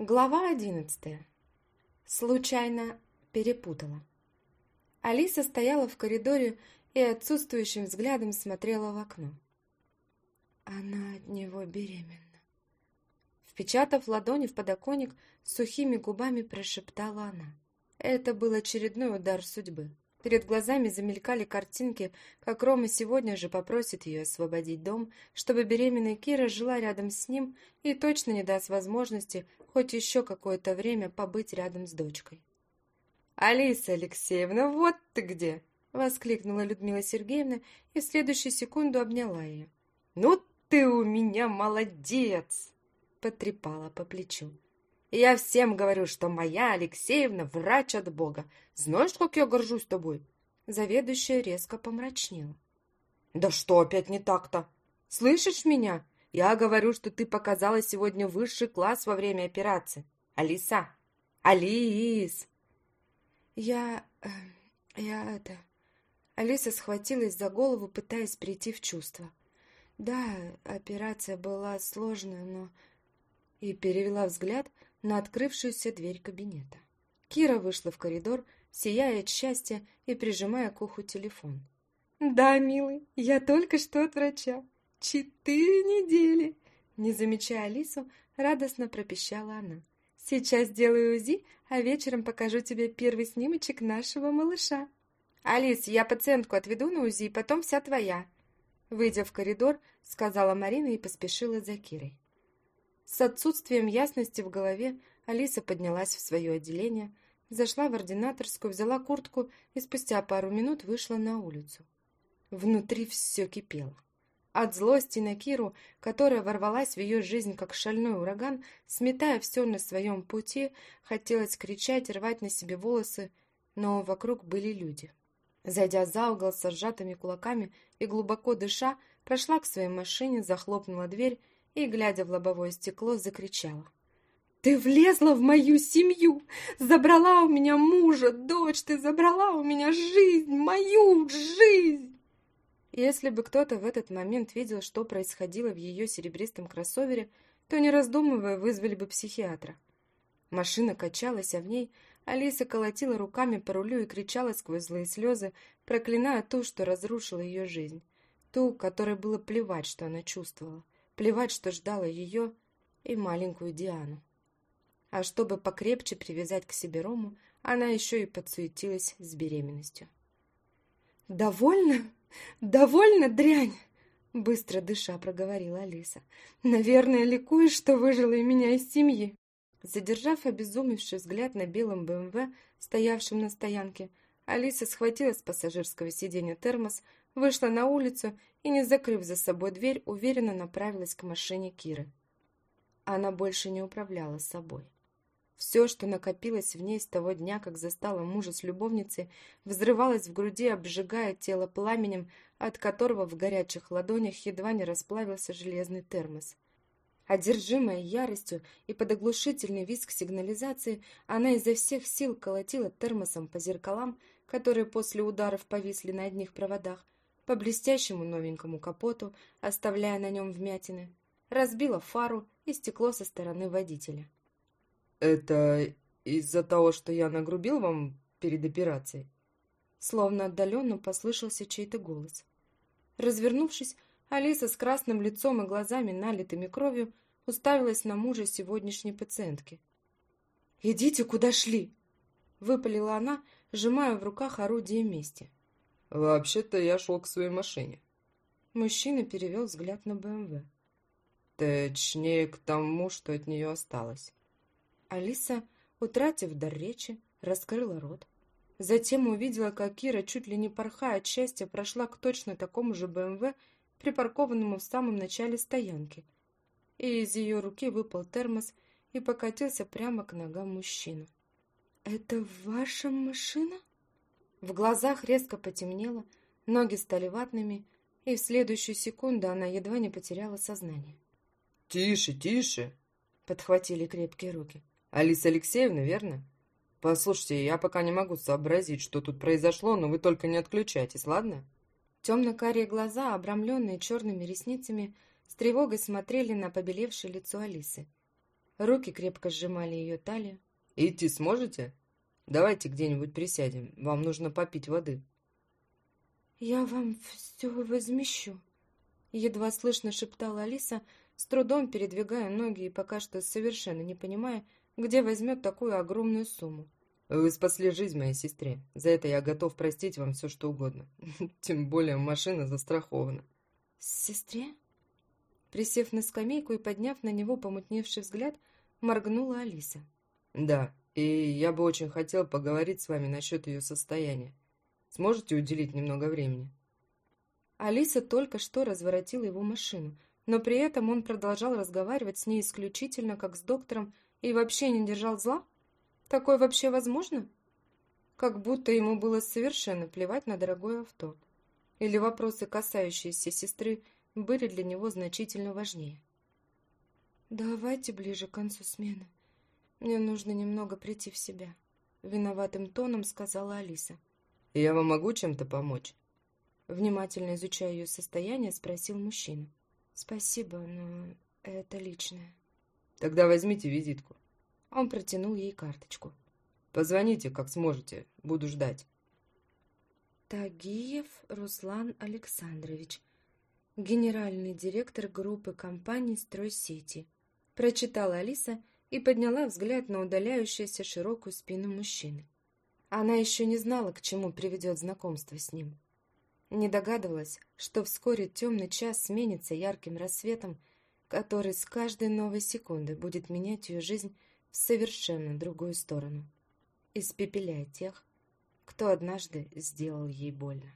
Глава одиннадцатая. Случайно перепутала. Алиса стояла в коридоре и отсутствующим взглядом смотрела в окно. Она от него беременна. Впечатав ладони в подоконник, сухими губами прошептала она. Это был очередной удар судьбы. Перед глазами замелькали картинки, как Рома сегодня же попросит ее освободить дом, чтобы беременная Кира жила рядом с ним и точно не даст возможности хоть еще какое-то время побыть рядом с дочкой. «Алиса Алексеевна, вот ты где!» — воскликнула Людмила Сергеевна и в следующую секунду обняла ее. «Ну ты у меня молодец!» — потрепала по плечу. Я всем говорю, что моя Алексеевна врач от Бога. Знаешь, как я горжусь тобой?» Заведующая резко помрачнела. «Да что опять не так-то? Слышишь меня? Я говорю, что ты показала сегодня высший класс во время операции. Алиса! Алис!» «Я... Э, я это...» Алиса схватилась за голову, пытаясь прийти в чувство. «Да, операция была сложная, но...» И перевела взгляд на открывшуюся дверь кабинета. Кира вышла в коридор, сияя от счастья и прижимая к уху телефон. «Да, милый, я только что от врача. Четыре недели!» Не замечая Алису, радостно пропищала она. «Сейчас сделаю УЗИ, а вечером покажу тебе первый снимочек нашего малыша». «Алис, я пациентку отведу на УЗИ, потом вся твоя». Выйдя в коридор, сказала Марина и поспешила за Кирой. С отсутствием ясности в голове Алиса поднялась в свое отделение, зашла в ординаторскую, взяла куртку и спустя пару минут вышла на улицу. Внутри все кипело. От злости на Киру, которая ворвалась в ее жизнь как шальной ураган, сметая все на своем пути, хотелось кричать, рвать на себе волосы, но вокруг были люди. Зайдя за угол с сжатыми кулаками и глубоко дыша, прошла к своей машине, захлопнула дверь и, глядя в лобовое стекло, закричала. «Ты влезла в мою семью! Забрала у меня мужа, дочь! Ты забрала у меня жизнь, мою жизнь!» Если бы кто-то в этот момент видел, что происходило в ее серебристом кроссовере, то, не раздумывая, вызвали бы психиатра. Машина качалась, а в ней Алиса колотила руками по рулю и кричала сквозь злые слезы, проклиная ту, что разрушила ее жизнь, ту, которой было плевать, что она чувствовала. Плевать, что ждала ее и маленькую Диану. А чтобы покрепче привязать к себе Рому, она еще и подсуетилась с беременностью. «Довольно? Довольно, дрянь!» Быстро дыша проговорила Алиса. «Наверное, ликуешь, что выжила и меня из семьи». Задержав обезумевший взгляд на белом БМВ, стоявшем на стоянке, Алиса схватила с пассажирского сиденья термос, вышла на улицу и, не закрыв за собой дверь, уверенно направилась к машине Киры. Она больше не управляла собой. Все, что накопилось в ней с того дня, как застала мужа с любовницей, взрывалось в груди, обжигая тело пламенем, от которого в горячих ладонях едва не расплавился железный термос. Одержимая яростью и под оглушительный визг сигнализации, она изо всех сил колотила термосом по зеркалам, которые после ударов повисли на одних проводах, по блестящему новенькому капоту, оставляя на нем вмятины, разбила фару и стекло со стороны водителя. «Это из-за того, что я нагрубил вам перед операцией?» Словно отдаленно послышался чей-то голос. Развернувшись, Алиса с красным лицом и глазами, налитыми кровью, уставилась на мужа сегодняшней пациентки. «Идите, куда шли!» — выпалила она, сжимая в руках орудие мести. «Вообще-то я шел к своей машине». Мужчина перевел взгляд на БМВ. Точнее, к тому, что от нее осталось. Алиса, утратив дар речи, раскрыла рот. Затем увидела, как Кира, чуть ли не порхая от счастья, прошла к точно такому же БМВ, припаркованному в самом начале стоянки. И из ее руки выпал термос и покатился прямо к ногам мужчины. «Это ваша машина?» В глазах резко потемнело, ноги стали ватными, и в следующую секунду она едва не потеряла сознание. «Тише, тише!» — подхватили крепкие руки. «Алиса Алексеевна, верно? Послушайте, я пока не могу сообразить, что тут произошло, но вы только не отключайтесь, ладно?» Темно-карие глаза, обрамленные черными ресницами, с тревогой смотрели на побелевшее лицо Алисы. Руки крепко сжимали ее талию. «Идти сможете? Давайте где-нибудь присядем. Вам нужно попить воды». «Я вам все возмещу», — едва слышно шептала Алиса, с трудом передвигая ноги и пока что совершенно не понимая, где возьмет такую огромную сумму. Вы спасли жизнь моей сестре. За это я готов простить вам все, что угодно. Тем более машина застрахована. Сестре? Присев на скамейку и подняв на него помутневший взгляд, моргнула Алиса. Да, и я бы очень хотел поговорить с вами насчет ее состояния. Сможете уделить немного времени? Алиса только что разворотила его машину, но при этом он продолжал разговаривать с ней исключительно как с доктором и вообще не держал зла? Такое вообще возможно? Как будто ему было совершенно плевать на дорогое авто. Или вопросы, касающиеся сестры, были для него значительно важнее. «Давайте ближе к концу смены. Мне нужно немного прийти в себя», — виноватым тоном сказала Алиса. «Я вам могу чем-то помочь?» Внимательно изучая ее состояние, спросил мужчина. «Спасибо, но это личное». «Тогда возьмите визитку». Он протянул ей карточку. «Позвоните, как сможете. Буду ждать». Тагиев Руслан Александрович, генеральный директор группы компаний «Стройсети», прочитала Алиса и подняла взгляд на удаляющуюся широкую спину мужчины. Она еще не знала, к чему приведет знакомство с ним. Не догадывалась, что вскоре темный час сменится ярким рассветом, который с каждой новой секунды будет менять ее жизнь в совершенно другую сторону, испепеляя тех, кто однажды сделал ей больно.